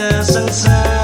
Wong